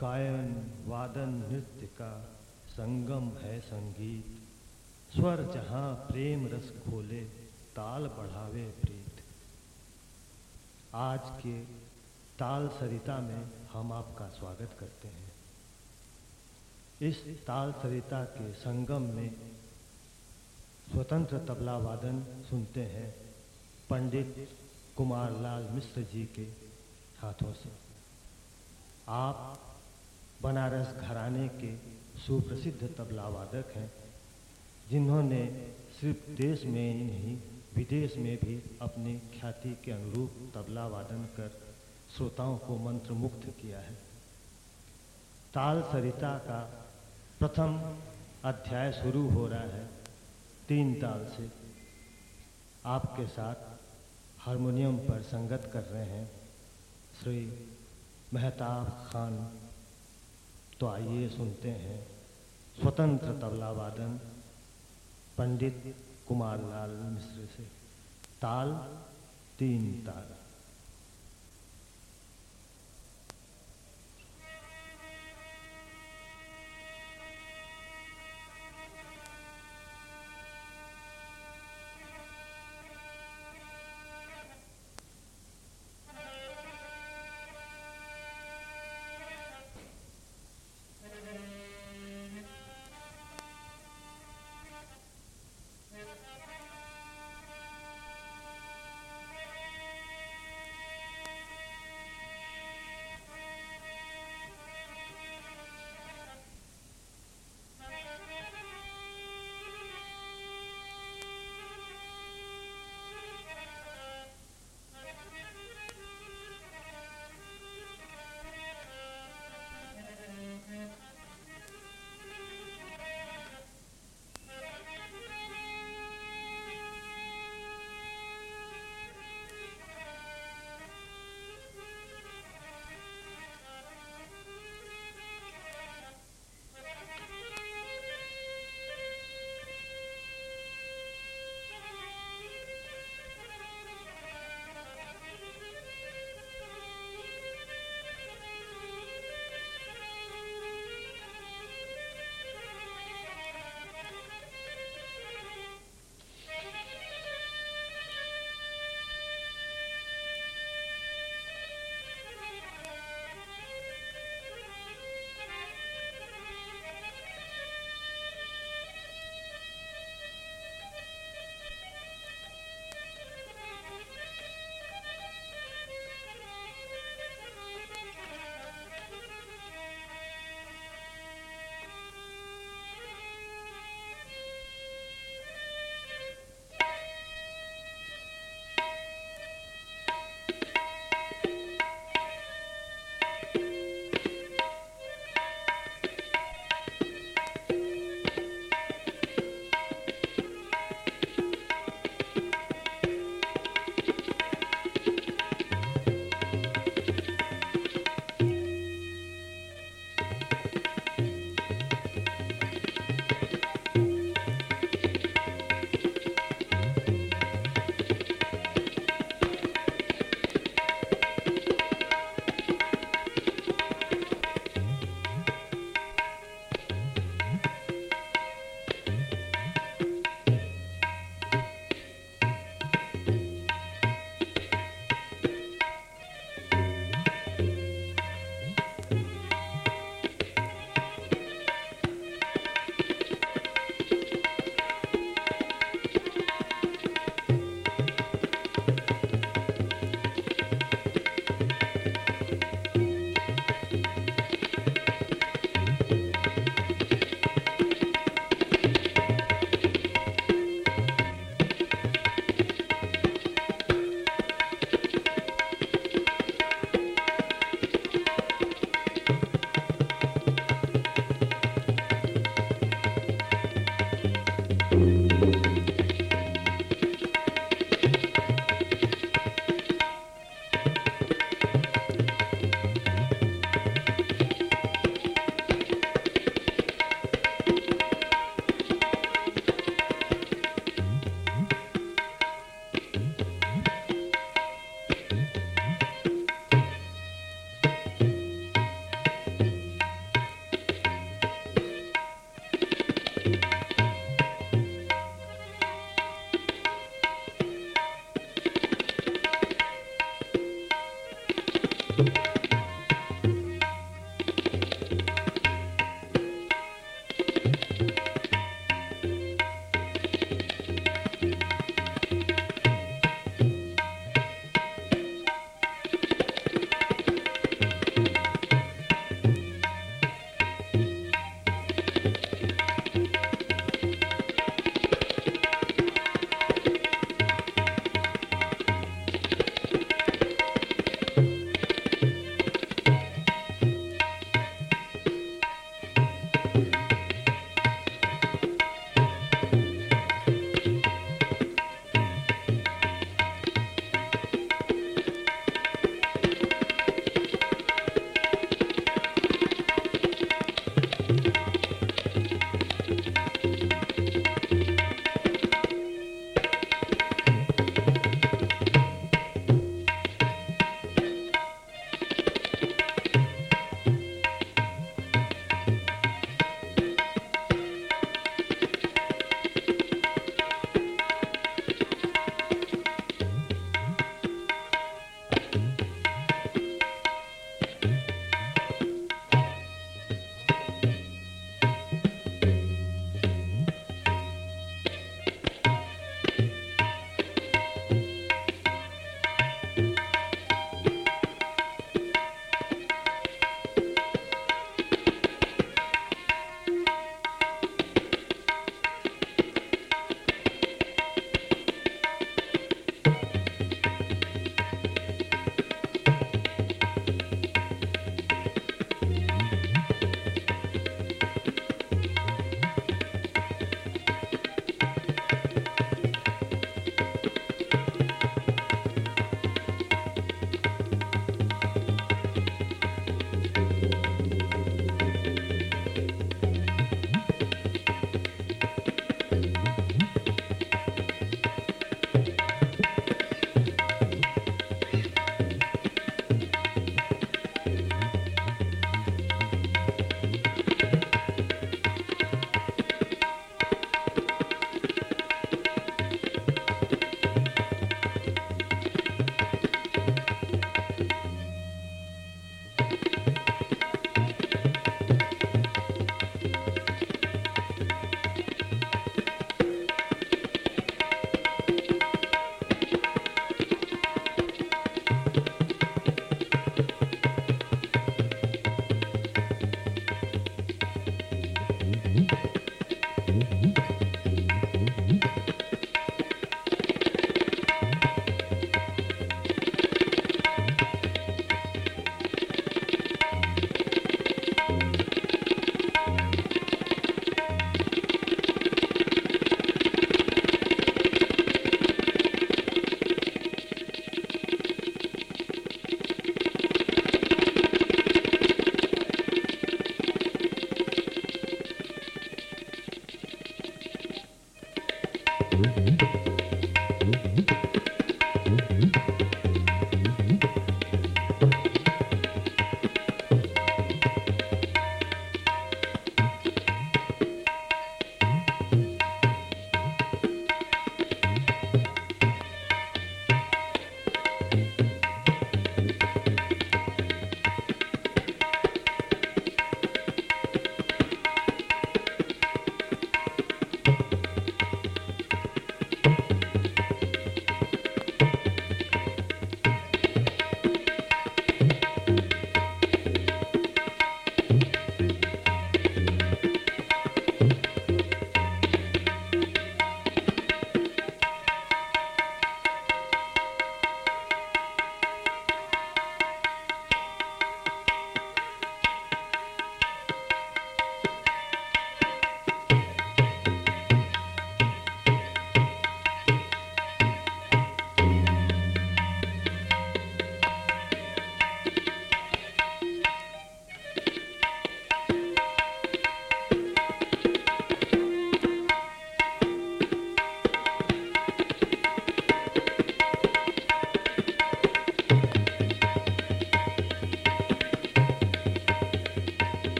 गायन, वादन, नृत्य का संगम है संगीत। स्वर जहाँ प्रेम रस खोले, ताल बढ़ावे प्रीत। आज के ताल सरिता में हम आपका स्वागत करते हैं। इस ताल सरिता के संगम में स्वतंत्र तबला वादन सुनते हैं पंडित कुमार लाल मिश्र जी के हाथों से। आप बनारस घराने के सुप्रसिद्ध तबला वादक हैं, जिन्होंने सिर्फ़ देश में ही नहीं, विदेश में भी अपनी ख्याति के अनुरूप तबला वादन कर श्रोताओं को मंत्र मुक्त किया है। ताल सरिता का प्रथम अध्याय शुरू हो रहा है, तीन ताल से। आपके साथ हारमोनियम पर संगत कर रहे हैं श्री मेहताब खान तो आइए सुनते हैं स्वतंत्र तबला वादन पंडित कुमार लाल मिश्र से। ताल, तीन ताल।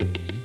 Mm-hmm.